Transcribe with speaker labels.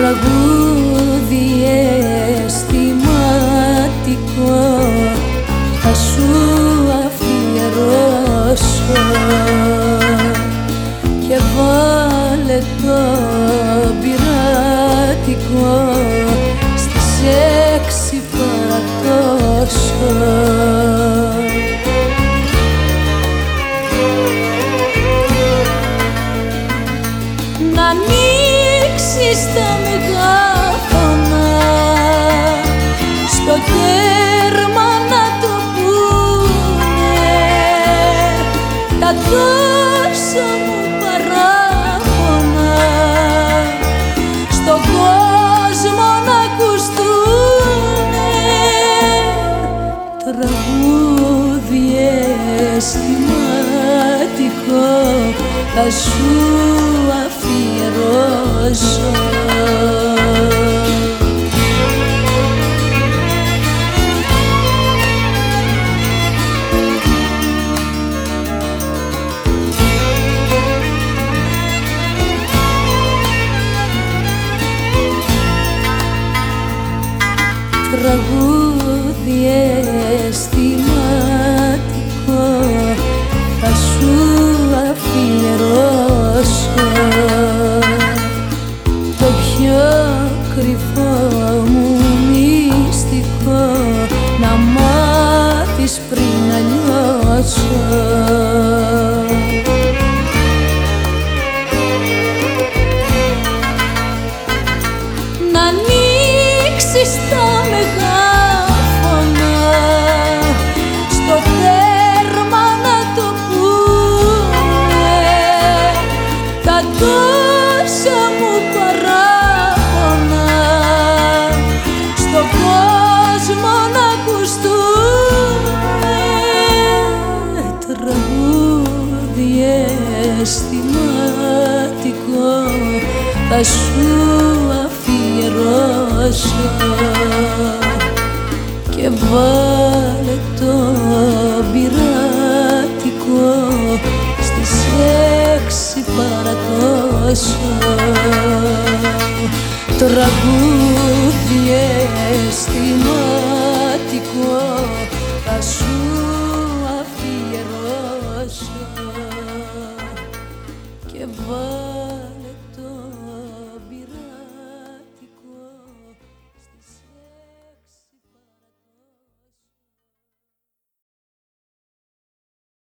Speaker 1: τραγούδι αισθηματικό. Θα σου αφιερώσω και βάλε το πειρατικό. Στις έξι παρατόσο στα μεγάφωνα στο τέρμα να το πούνε. Τα τόσα μου παράπονα. Στον κόσμο να ακουστούνε τραγούδι αισθηματικό. Θα σου αφιερώσω τραγούδι αισθηματικό. Θα σου αφιερώσω το πιο κρυφό μου μυστικό. Να μάθεις πριν να λιώσω αισθηματικό θα σου αφιερώσω. Και βάλε το πειρατικό στις έξι παρατόσο τραγούδι give up.